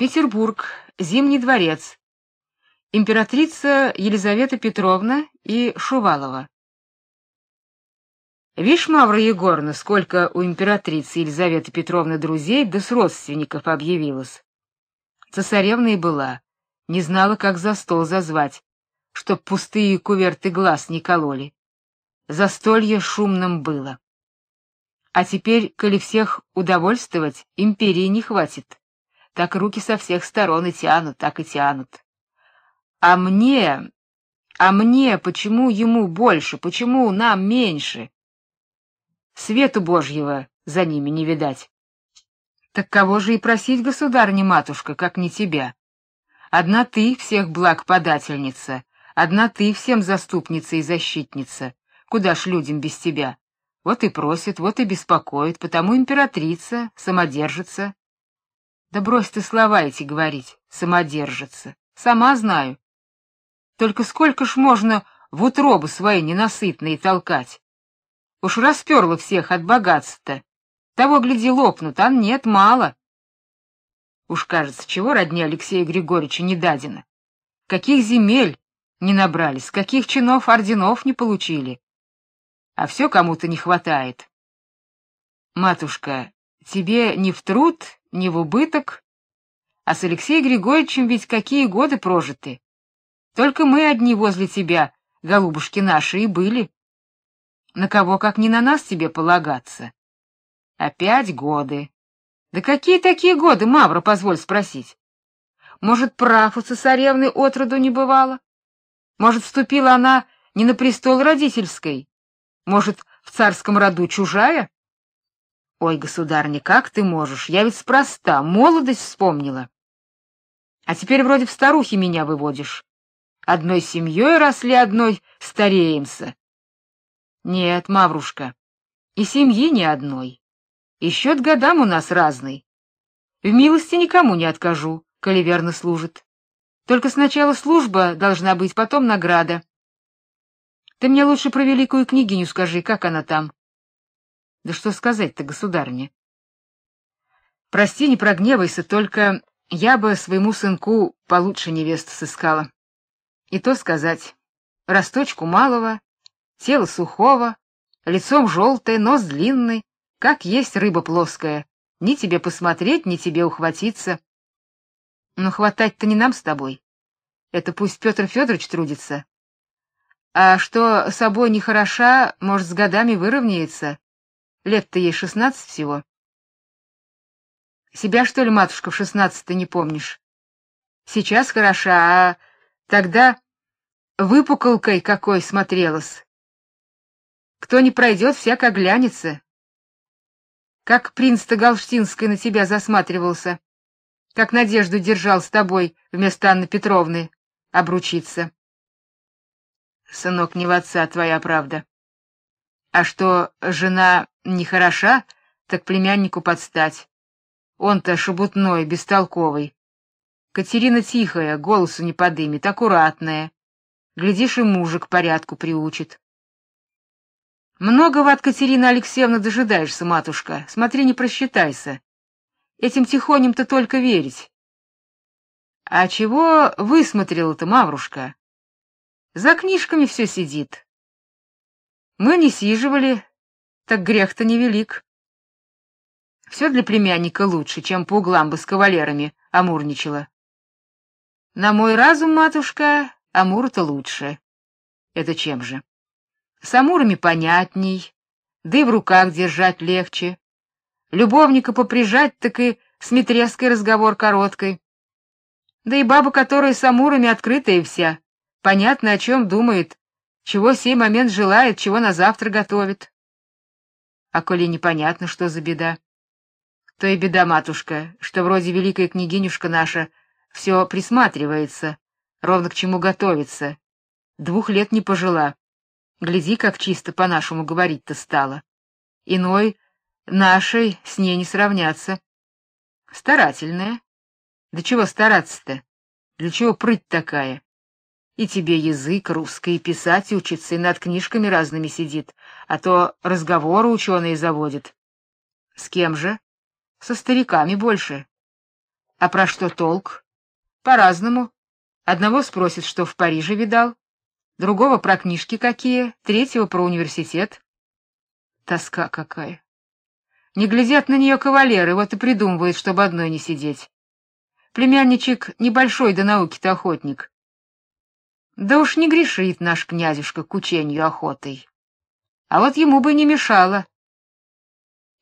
Петербург, Зимний дворец. Императрица Елизавета Петровна и Шувалова. Вишь, Мавра Егоровна, сколько у императрицы Елизаветы Петровны друзей да с родственников объявилось. Цесаревна и была, не знала, как за стол зазвать, чтоб пустые куверты глаз не кололи. Застолье шумным было. А теперь, коли всех удовольствовать, империи не хватит так руки со всех сторон и тянут, так и тянут. А мне, а мне почему ему больше, почему нам меньше? Свету Божьего за ними не видать. Так кого же и просить, государыня матушка, как не тебя? Одна ты всех благ подательница, одна ты всем заступница и защитница. Куда ж людям без тебя? Вот и просит, вот и беспокоит, потому императрица, самодержица, да брось ты слова эти говорить, самодержица. Сама знаю. Только сколько ж можно в утробы свои ненасытные толкать? Уж расперла всех от богатства-то. Того, гляди, лопнут, а нет, мало. Уж, кажется, чего родне Алексея Григорьевича не дадено. Каких земель не набрались, каких чинов орденов не получили. А все кому-то не хватает. Матушка, тебе не в труд не в убыток. А с Алексеем Григорьевичем ведь какие годы прожиты. Только мы одни возле тебя, голубушки наши, и были. На кого, как не на нас, тебе полагаться? Опять годы. Да какие такие годы, Мавра, позволь спросить? Может, прав у цесаревны отроду не бывало? Может, вступила она не на престол родительской? Может, в царском роду чужая? Ой, государня, как ты можешь? Я ведь спроста молодость вспомнила. А теперь вроде в старухи меня выводишь. Одной семьей росли, одной стареемся. Нет, Маврушка, и семьи ни одной. И счет годам у нас разный. В милости никому не откажу, коли верно служит. Только сначала служба должна быть, потом награда. Ты мне лучше про великую княгиню скажи, как она там. Да что сказать-то, государыня? Прости, не прогневайся, только я бы своему сынку получше невесту сыскала. И то сказать, росточку малого, тело сухого, лицом желтое, нос длинный, как есть рыба плоская. Ни тебе посмотреть, ни тебе ухватиться. Но хватать-то не нам с тобой. Это пусть Петр Федорович трудится. А что собой не хороша, может, с годами выровняется, Лет-то ей шестнадцать всего. Себя, что ли, матушка, в шестнадцать ты не помнишь? Сейчас хороша, а тогда выпуколкой какой смотрелась. Кто не пройдет, всяк оглянется. Как принц-то Галштинский на тебя засматривался, как надежду держал с тобой вместо Анны Петровны обручиться. Сынок, не в отца твоя правда. А что жена нехороша, так племяннику подстать. Он-то шебутной, бестолковый. Катерина тихая, голосу не подымет, аккуратная. Глядишь, и мужа к порядку приучит. Многого от Катерины Алексеевны дожидаешься, матушка. Смотри, не просчитайся. Этим тихоням-то только верить. А чего высмотрела-то Маврушка? За книжками все сидит. Мы не сиживали, так грех-то невелик. Все для племянника лучше, чем по углам бы с кавалерами амурничала. На мой разум, матушка, амур-то лучше. Это чем же? С амурами понятней, да и в руках держать легче. Любовника поприжать, так и с Митреской разговор короткой. Да и баба, которая с амурами открытая вся, понятно, о чем думает, чего сей момент желает, чего на завтра готовит. А коли непонятно, что за беда, то и беда, матушка, что вроде великая княгинюшка наша все присматривается, ровно к чему готовится. Двух лет не пожила. Гляди, как чисто по-нашему говорить-то стало. Иной нашей с ней не сравняться. Старательная. Да чего стараться-то? Для чего прыть такая? И тебе язык русский писать учится, и над книжками разными сидит, а то разговоры ученые заводит. С кем же? Со стариками больше. А про что толк? По-разному. Одного спросит, что в Париже видал, другого про книжки какие, третьего про университет. Тоска какая. Не глядят на нее кавалеры, вот и придумывают, чтобы одной не сидеть. Племянничек небольшой до науки-то охотник. Да уж не грешит наш князюшка к учению охотой. А вот ему бы не мешало.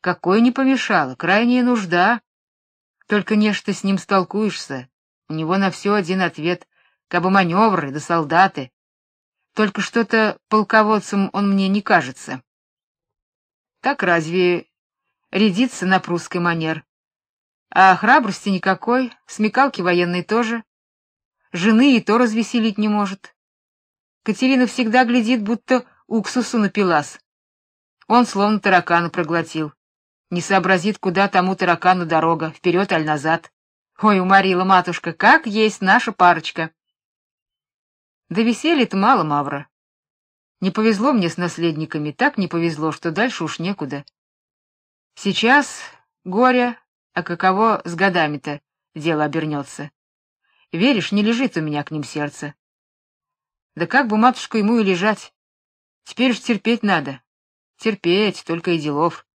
Какой не помешало, крайняя нужда. Только нечто с ним столкуешься. У него на все один ответ: кабы маневры да солдаты. Только что-то полководцем он мне не кажется. Так разве рядится на прусский манер? А храбрости никакой, смекалки военной тоже. Жены и то развеселить не может. Катерина всегда глядит, будто уксусу напилась. Он словно таракана проглотил. Не сообразит, куда тому таракану дорога, вперед аль назад. Ой, уморила матушка, как есть наша парочка. Да веселья-то мало, Мавра. Не повезло мне с наследниками, так не повезло, что дальше уж некуда. Сейчас горе, а каково с годами-то дело обернется. Веришь, не лежит у меня к ним сердце. Да как бы матушка ему и лежать. Теперь уж терпеть надо. Терпеть, только и делов.